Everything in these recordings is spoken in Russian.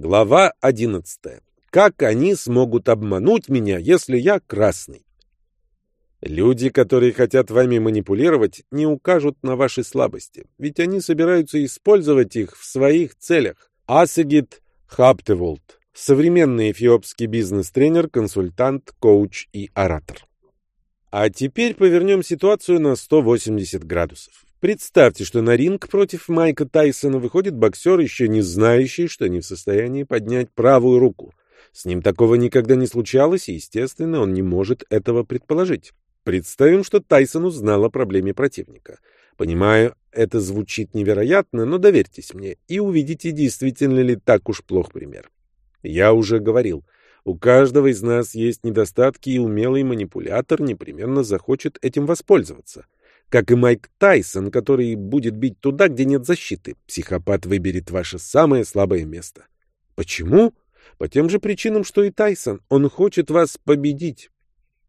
Глава 11. Как они смогут обмануть меня, если я красный? Люди, которые хотят вами манипулировать, не укажут на ваши слабости, ведь они собираются использовать их в своих целях. Асегит Хаптеволд, современный эфиопский бизнес-тренер, консультант, коуч и оратор. А теперь повернем ситуацию на 180 градусов. Представьте, что на ринг против Майка Тайсона выходит боксер, еще не знающий, что не в состоянии поднять правую руку. С ним такого никогда не случалось, и, естественно, он не может этого предположить. Представим, что Тайсон узнал о проблеме противника. Понимаю, это звучит невероятно, но доверьтесь мне и увидите, действительно ли так уж плох пример. Я уже говорил, у каждого из нас есть недостатки, и умелый манипулятор непременно захочет этим воспользоваться как и Майк Тайсон, который будет бить туда, где нет защиты. Психопат выберет ваше самое слабое место. Почему? По тем же причинам, что и Тайсон. Он хочет вас победить.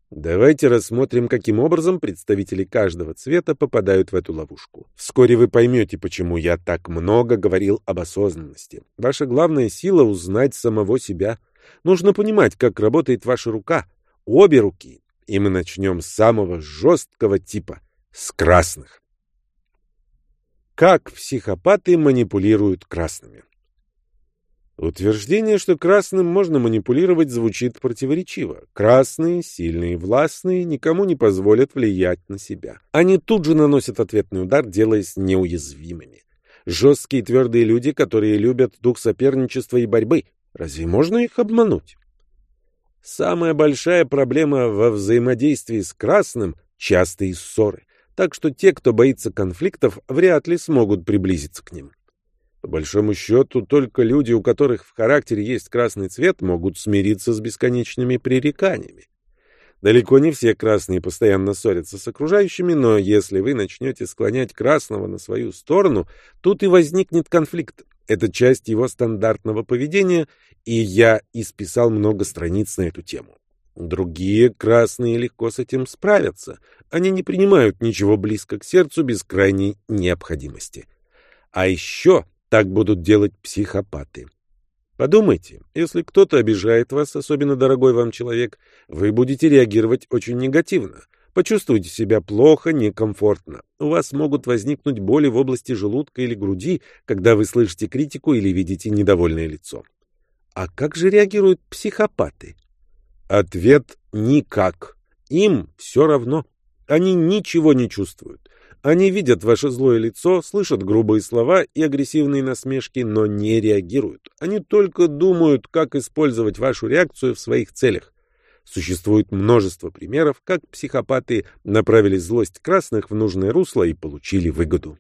Давайте рассмотрим, каким образом представители каждого цвета попадают в эту ловушку. Вскоре вы поймете, почему я так много говорил об осознанности. Ваша главная сила — узнать самого себя. Нужно понимать, как работает ваша рука. Обе руки. И мы начнем с самого жесткого типа — с красных. Как психопаты манипулируют красными? Утверждение, что красным можно манипулировать, звучит противоречиво. Красные, сильные властные, никому не позволят влиять на себя. Они тут же наносят ответный удар, делаясь неуязвимыми. Жесткие твердые люди, которые любят дух соперничества и борьбы. Разве можно их обмануть? Самая большая проблема во взаимодействии с красным – частые ссоры так что те, кто боится конфликтов, вряд ли смогут приблизиться к ним. По большому счету, только люди, у которых в характере есть красный цвет, могут смириться с бесконечными пререканиями. Далеко не все красные постоянно ссорятся с окружающими, но если вы начнете склонять красного на свою сторону, тут и возникнет конфликт. Это часть его стандартного поведения, и я исписал много страниц на эту тему. Другие красные легко с этим справятся. Они не принимают ничего близко к сердцу без крайней необходимости. А еще так будут делать психопаты. Подумайте, если кто-то обижает вас, особенно дорогой вам человек, вы будете реагировать очень негативно. Почувствуйте себя плохо, некомфортно. У вас могут возникнуть боли в области желудка или груди, когда вы слышите критику или видите недовольное лицо. А как же реагируют психопаты? Ответ — никак. Им все равно. Они ничего не чувствуют. Они видят ваше злое лицо, слышат грубые слова и агрессивные насмешки, но не реагируют. Они только думают, как использовать вашу реакцию в своих целях. Существует множество примеров, как психопаты направили злость красных в нужное русло и получили выгоду.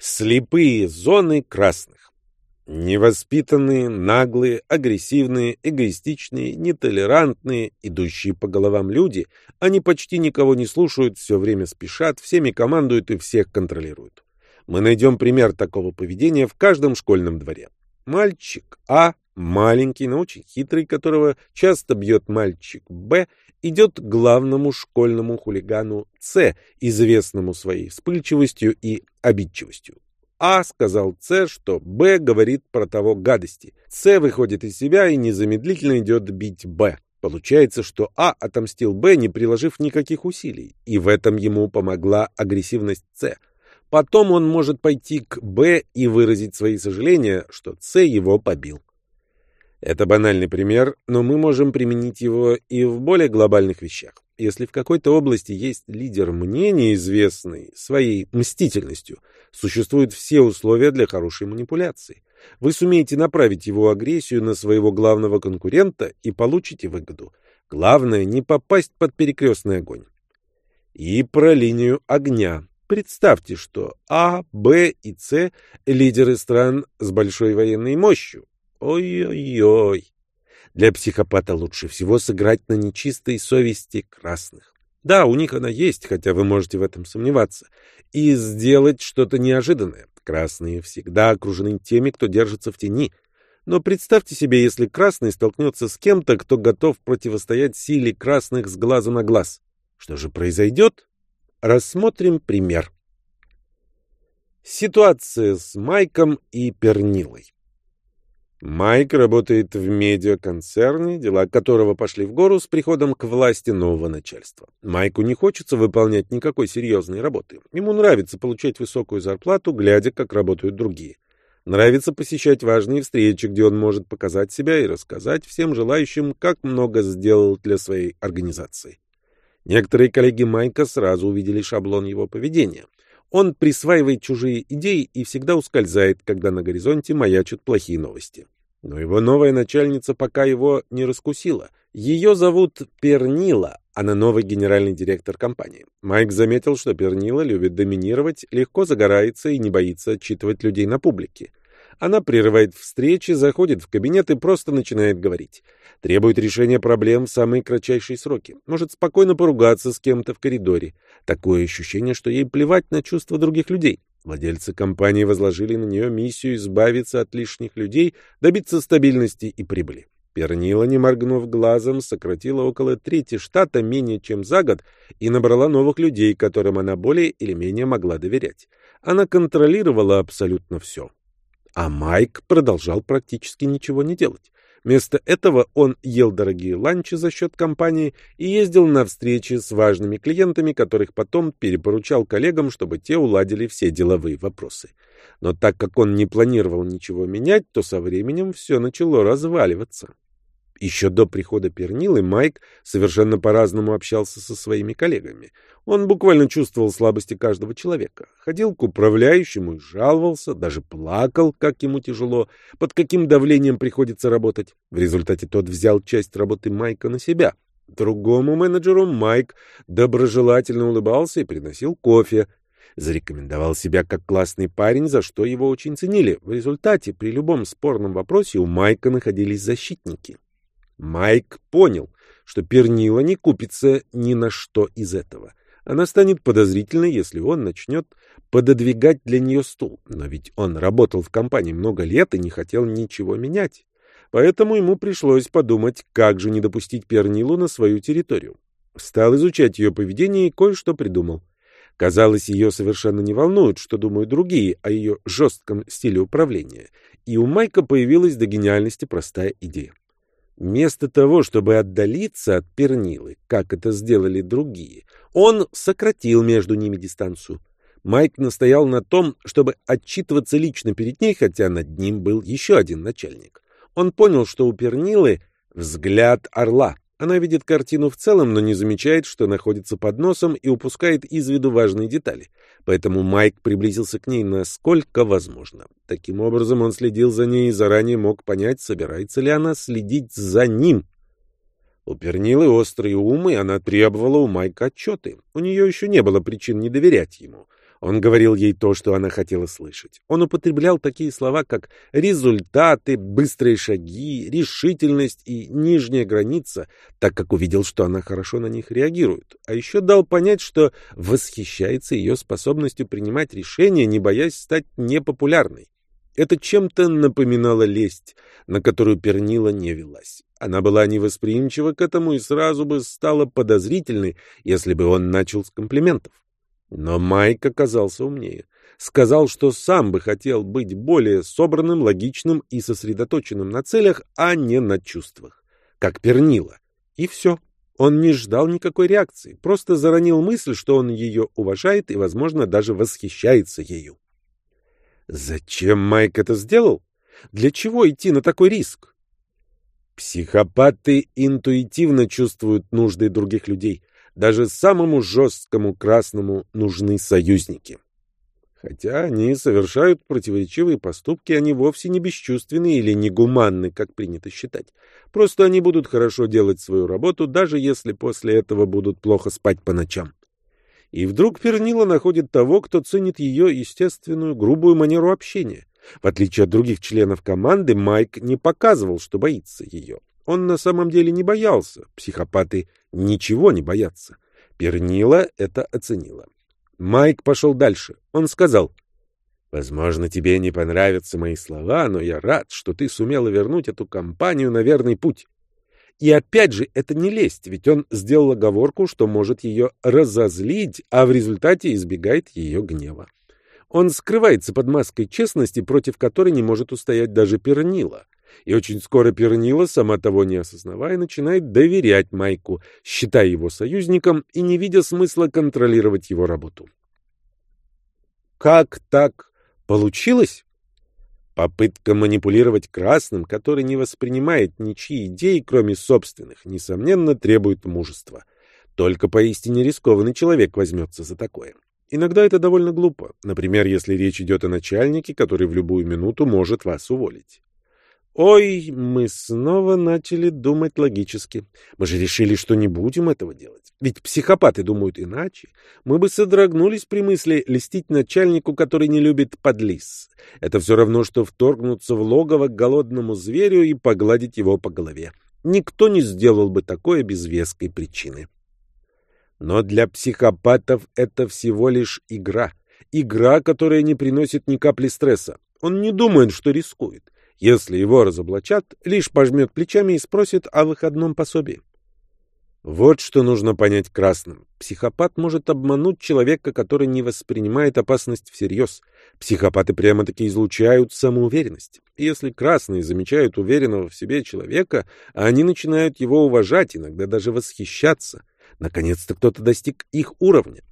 Слепые зоны красных. Невоспитанные, наглые, агрессивные, эгоистичные, нетолерантные, идущие по головам люди, они почти никого не слушают, все время спешат, всеми командуют и всех контролируют. Мы найдем пример такого поведения в каждом школьном дворе. Мальчик А, маленький, но очень хитрый, которого часто бьет мальчик Б, идет к главному школьному хулигану С, известному своей вспыльчивостью и обидчивостью. А сказал С, что Б говорит про того гадости. С выходит из себя и незамедлительно идет бить Б. Получается, что А отомстил Б, не приложив никаких усилий, и в этом ему помогла агрессивность С. Потом он может пойти к Б и выразить свои сожаления, что С его побил. Это банальный пример, но мы можем применить его и в более глобальных вещах. Если в какой-то области есть лидер мнения, известный своей мстительностью, существуют все условия для хорошей манипуляции. Вы сумеете направить его агрессию на своего главного конкурента и получите выгоду. Главное не попасть под перекрестный огонь. И про линию огня. Представьте, что А, Б и С – лидеры стран с большой военной мощью. Ой-ой-ой. Для психопата лучше всего сыграть на нечистой совести красных. Да, у них она есть, хотя вы можете в этом сомневаться. И сделать что-то неожиданное. Красные всегда окружены теми, кто держится в тени. Но представьте себе, если красный столкнется с кем-то, кто готов противостоять силе красных с глаза на глаз. Что же произойдет? Рассмотрим пример. Ситуация с Майком и Пернилой. Майк работает в медиаконцерне, дела которого пошли в гору с приходом к власти нового начальства. Майку не хочется выполнять никакой серьезной работы. Ему нравится получать высокую зарплату, глядя, как работают другие. Нравится посещать важные встречи, где он может показать себя и рассказать всем желающим, как много сделал для своей организации. Некоторые коллеги Майка сразу увидели шаблон его поведения. Он присваивает чужие идеи и всегда ускользает, когда на горизонте маячат плохие новости. Но его новая начальница пока его не раскусила. Ее зовут Пернила, она новый генеральный директор компании. Майк заметил, что Пернила любит доминировать, легко загорается и не боится отчитывать людей на публике. Она прерывает встречи, заходит в кабинет и просто начинает говорить. Требует решения проблем в самые кратчайшие сроки. Может спокойно поругаться с кем-то в коридоре. Такое ощущение, что ей плевать на чувства других людей. Владельцы компании возложили на нее миссию избавиться от лишних людей, добиться стабильности и прибыли. Пернила, не моргнув глазом, сократила около трети штата менее чем за год и набрала новых людей, которым она более или менее могла доверять. Она контролировала абсолютно все. А Майк продолжал практически ничего не делать. Вместо этого он ел дорогие ланчи за счет компании и ездил на встречи с важными клиентами, которых потом перепоручал коллегам, чтобы те уладили все деловые вопросы. Но так как он не планировал ничего менять, то со временем все начало разваливаться. Еще до прихода Пернилы Майк совершенно по-разному общался со своими коллегами. Он буквально чувствовал слабости каждого человека. Ходил к управляющему и жаловался, даже плакал, как ему тяжело, под каким давлением приходится работать. В результате тот взял часть работы Майка на себя. Другому менеджеру Майк доброжелательно улыбался и приносил кофе. Зарекомендовал себя как классный парень, за что его очень ценили. В результате при любом спорном вопросе у Майка находились защитники. Майк понял, что Пернила не купится ни на что из этого. Она станет подозрительной, если он начнет пододвигать для нее стул. Но ведь он работал в компании много лет и не хотел ничего менять. Поэтому ему пришлось подумать, как же не допустить Пернилу на свою территорию. Стал изучать ее поведение и кое-что придумал. Казалось, ее совершенно не волнует, что думают другие о ее жестком стиле управления. И у Майка появилась до гениальности простая идея. Вместо того, чтобы отдалиться от пернилы, как это сделали другие, он сократил между ними дистанцию. Майк настоял на том, чтобы отчитываться лично перед ней, хотя над ним был еще один начальник. Он понял, что у пернилы взгляд орла. Она видит картину в целом, но не замечает, что находится под носом и упускает из виду важные детали. Поэтому Майк приблизился к ней насколько возможно. Таким образом, он следил за ней и заранее мог понять, собирается ли она следить за ним. У Пернилы острые умы, она требовала у Майка отчеты. У нее еще не было причин не доверять ему. Он говорил ей то, что она хотела слышать. Он употреблял такие слова, как «результаты», «быстрые шаги», «решительность» и «нижняя граница», так как увидел, что она хорошо на них реагирует. А еще дал понять, что восхищается ее способностью принимать решения, не боясь стать непопулярной. Это чем-то напоминало лесть, на которую Пернила не велась. Она была невосприимчива к этому и сразу бы стала подозрительной, если бы он начал с комплиментов. Но Майк оказался умнее. Сказал, что сам бы хотел быть более собранным, логичным и сосредоточенным на целях, а не на чувствах. Как пернило. И все. Он не ждал никакой реакции, просто заронил мысль, что он ее уважает и, возможно, даже восхищается ею. Зачем Майк это сделал? Для чего идти на такой риск? Психопаты интуитивно чувствуют нужды других людей. Даже самому жесткому красному нужны союзники. Хотя они совершают противоречивые поступки, они вовсе не бесчувственны или негуманны, как принято считать. Просто они будут хорошо делать свою работу, даже если после этого будут плохо спать по ночам. И вдруг Пернила находит того, кто ценит ее естественную грубую манеру общения. В отличие от других членов команды, Майк не показывал, что боится ее. Он на самом деле не боялся. Психопаты ничего не боятся. Пернила это оценила. Майк пошел дальше. Он сказал, «Возможно, тебе не понравятся мои слова, но я рад, что ты сумела вернуть эту компанию на верный путь». И опять же, это не лесть, ведь он сделал оговорку, что может ее разозлить, а в результате избегает ее гнева. Он скрывается под маской честности, против которой не может устоять даже Пернила. И очень скоро Пернила, сама того не осознавая, начинает доверять Майку, считая его союзником и не видя смысла контролировать его работу. Как так получилось? Попытка манипулировать красным, который не воспринимает ничьи идеи, кроме собственных, несомненно, требует мужества. Только поистине рискованный человек возьмется за такое. Иногда это довольно глупо. Например, если речь идет о начальнике, который в любую минуту может вас уволить. Ой, мы снова начали думать логически. Мы же решили, что не будем этого делать. Ведь психопаты думают иначе. Мы бы содрогнулись при мысли листить начальнику, который не любит подлис. Это все равно, что вторгнуться в логово к голодному зверю и погладить его по голове. Никто не сделал бы такое без веской причины. Но для психопатов это всего лишь игра. Игра, которая не приносит ни капли стресса. Он не думает, что рискует. Если его разоблачат, лишь пожмет плечами и спросит о выходном пособии. Вот что нужно понять красным. Психопат может обмануть человека, который не воспринимает опасность всерьез. Психопаты прямо-таки излучают самоуверенность. Если красные замечают уверенного в себе человека, они начинают его уважать, иногда даже восхищаться. Наконец-то кто-то достиг их уровня.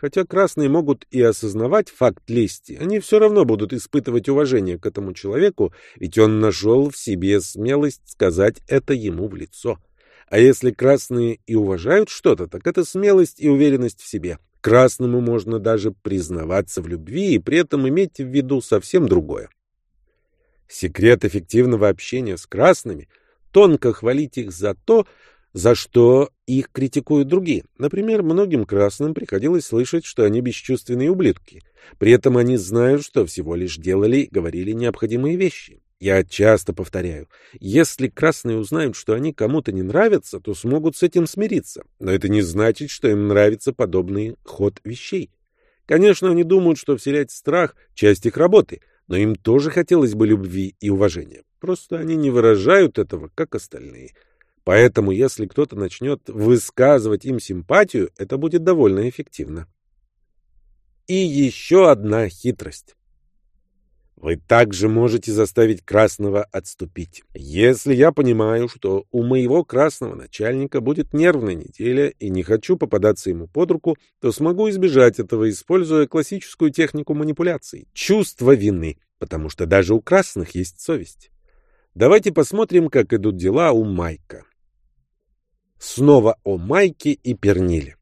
Хотя красные могут и осознавать факт лести, они все равно будут испытывать уважение к этому человеку, ведь он нашел в себе смелость сказать это ему в лицо. А если красные и уважают что-то, так это смелость и уверенность в себе. Красному можно даже признаваться в любви и при этом иметь в виду совсем другое. Секрет эффективного общения с красными — тонко хвалить их за то, за что их критикуют другие. Например, многим красным приходилось слышать, что они бесчувственные ублюдки. При этом они знают, что всего лишь делали и говорили необходимые вещи. Я часто повторяю, если красные узнают, что они кому-то не нравятся, то смогут с этим смириться. Но это не значит, что им нравится подобный ход вещей. Конечно, они думают, что вселять страх — часть их работы, но им тоже хотелось бы любви и уважения. Просто они не выражают этого, как остальные — Поэтому, если кто-то начнет высказывать им симпатию, это будет довольно эффективно. И еще одна хитрость. Вы также можете заставить красного отступить. Если я понимаю, что у моего красного начальника будет нервная неделя и не хочу попадаться ему под руку, то смогу избежать этого, используя классическую технику манипуляций — чувство вины, потому что даже у красных есть совесть. Давайте посмотрим, как идут дела у Майка. Снова о Майке и Перниле.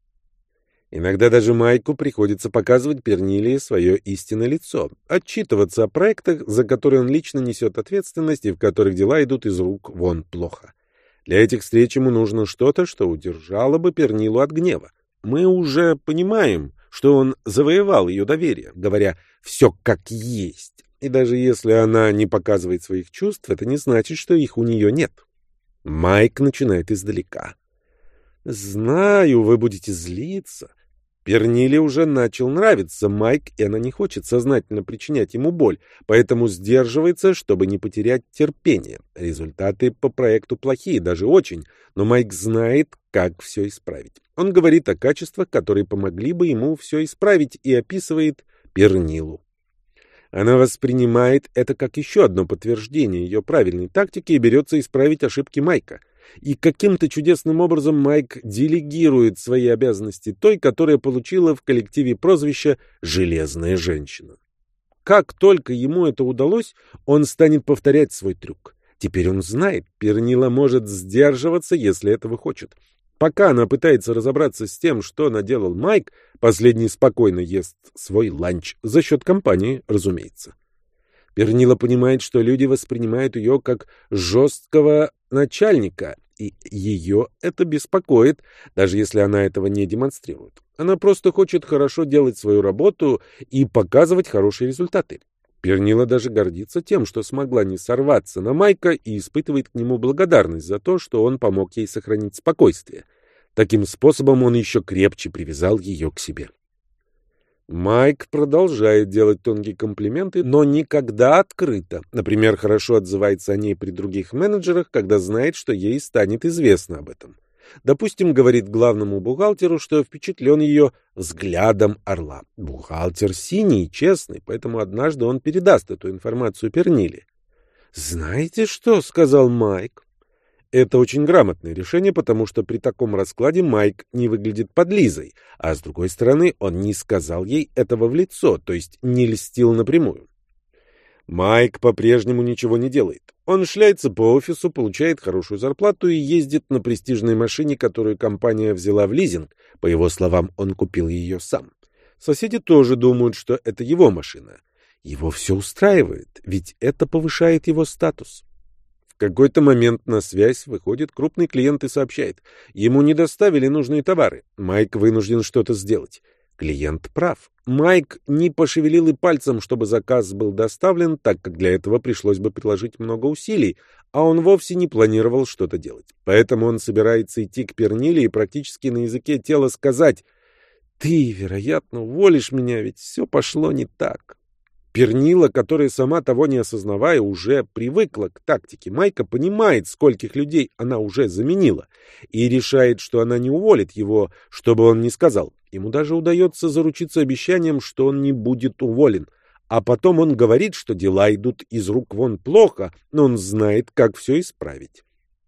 Иногда даже Майку приходится показывать Перниле свое истинное лицо, отчитываться о проектах, за которые он лично несет ответственность и в которых дела идут из рук вон плохо. Для этих встреч ему нужно что-то, что удержало бы Пернилу от гнева. Мы уже понимаем, что он завоевал ее доверие, говоря «все как есть». И даже если она не показывает своих чувств, это не значит, что их у нее нет. Майк начинает издалека. Знаю, вы будете злиться. Перниле уже начал нравиться Майк, и она не хочет сознательно причинять ему боль, поэтому сдерживается, чтобы не потерять терпение. Результаты по проекту плохие, даже очень, но Майк знает, как все исправить. Он говорит о качествах, которые помогли бы ему все исправить, и описывает Пернилу. Она воспринимает это как еще одно подтверждение ее правильной тактики и берется исправить ошибки Майка и каким-то чудесным образом Майк делегирует свои обязанности той, которая получила в коллективе прозвище «Железная женщина». Как только ему это удалось, он станет повторять свой трюк. Теперь он знает, Пернила может сдерживаться, если этого хочет. Пока она пытается разобраться с тем, что наделал Майк, последний спокойно ест свой ланч, за счет компании, разумеется. Пернила понимает, что люди воспринимают ее как жесткого начальника, и ее это беспокоит, даже если она этого не демонстрирует. Она просто хочет хорошо делать свою работу и показывать хорошие результаты. Пернила даже гордится тем, что смогла не сорваться на Майка и испытывает к нему благодарность за то, что он помог ей сохранить спокойствие. Таким способом он еще крепче привязал ее к себе. Майк продолжает делать тонкие комплименты, но никогда открыто. Например, хорошо отзывается о ней при других менеджерах, когда знает, что ей станет известно об этом. Допустим, говорит главному бухгалтеру, что впечатлен ее взглядом орла. Бухгалтер синий и честный, поэтому однажды он передаст эту информацию Перниле. «Знаете что?» — сказал Майк. Это очень грамотное решение, потому что при таком раскладе Майк не выглядит подлизой, а с другой стороны он не сказал ей этого в лицо, то есть не льстил напрямую. Майк по-прежнему ничего не делает. Он шляется по офису, получает хорошую зарплату и ездит на престижной машине, которую компания взяла в лизинг. По его словам, он купил ее сам. Соседи тоже думают, что это его машина. Его все устраивает, ведь это повышает его статус. Какой-то момент на связь выходит крупный клиент и сообщает. Ему не доставили нужные товары. Майк вынужден что-то сделать. Клиент прав. Майк не пошевелил и пальцем, чтобы заказ был доставлен, так как для этого пришлось бы приложить много усилий, а он вовсе не планировал что-то делать. Поэтому он собирается идти к Перниле и практически на языке тела сказать «Ты, вероятно, уволишь меня, ведь все пошло не так». Пернила, которая сама того не осознавая, уже привыкла к тактике Майка, понимает, скольких людей она уже заменила, и решает, что она не уволит его, чтобы он не сказал. Ему даже удается заручиться обещанием, что он не будет уволен. А потом он говорит, что дела идут из рук вон плохо, но он знает, как все исправить.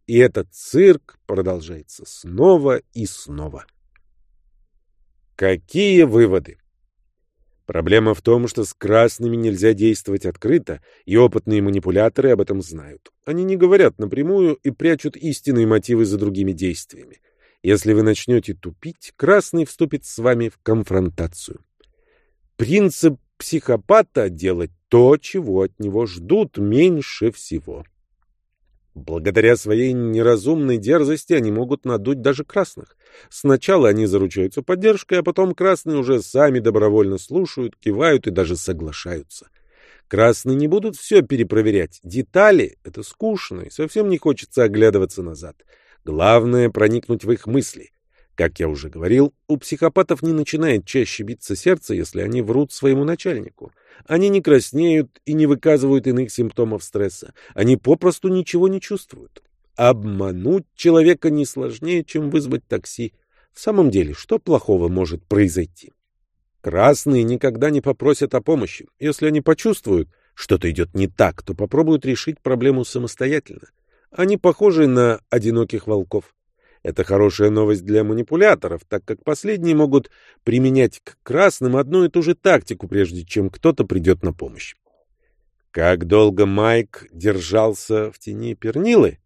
И этот цирк продолжается снова и снова. Какие выводы? Проблема в том, что с красными нельзя действовать открыто, и опытные манипуляторы об этом знают. Они не говорят напрямую и прячут истинные мотивы за другими действиями. Если вы начнете тупить, красный вступит с вами в конфронтацию. Принцип психопата — делать то, чего от него ждут меньше всего. Благодаря своей неразумной дерзости они могут надуть даже красных. Сначала они заручаются поддержкой, а потом красные уже сами добровольно слушают, кивают и даже соглашаются. Красные не будут все перепроверять. Детали — это скучно, и совсем не хочется оглядываться назад. Главное — проникнуть в их мысли. Как я уже говорил, у психопатов не начинает чаще биться сердце, если они врут своему начальнику. Они не краснеют и не выказывают иных симптомов стресса. Они попросту ничего не чувствуют. Обмануть человека не сложнее, чем вызвать такси. В самом деле, что плохого может произойти? Красные никогда не попросят о помощи. Если они почувствуют, что-то идет не так, то попробуют решить проблему самостоятельно. Они похожи на одиноких волков. Это хорошая новость для манипуляторов, так как последние могут применять к красным одну и ту же тактику, прежде чем кто-то придет на помощь. Как долго Майк держался в тени пернилы?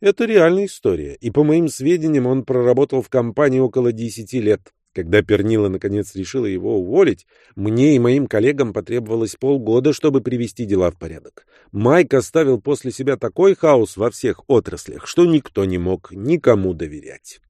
Это реальная история, и, по моим сведениям, он проработал в компании около десяти лет. Когда Пернила наконец решила его уволить, мне и моим коллегам потребовалось полгода, чтобы привести дела в порядок. Майк оставил после себя такой хаос во всех отраслях, что никто не мог никому доверять.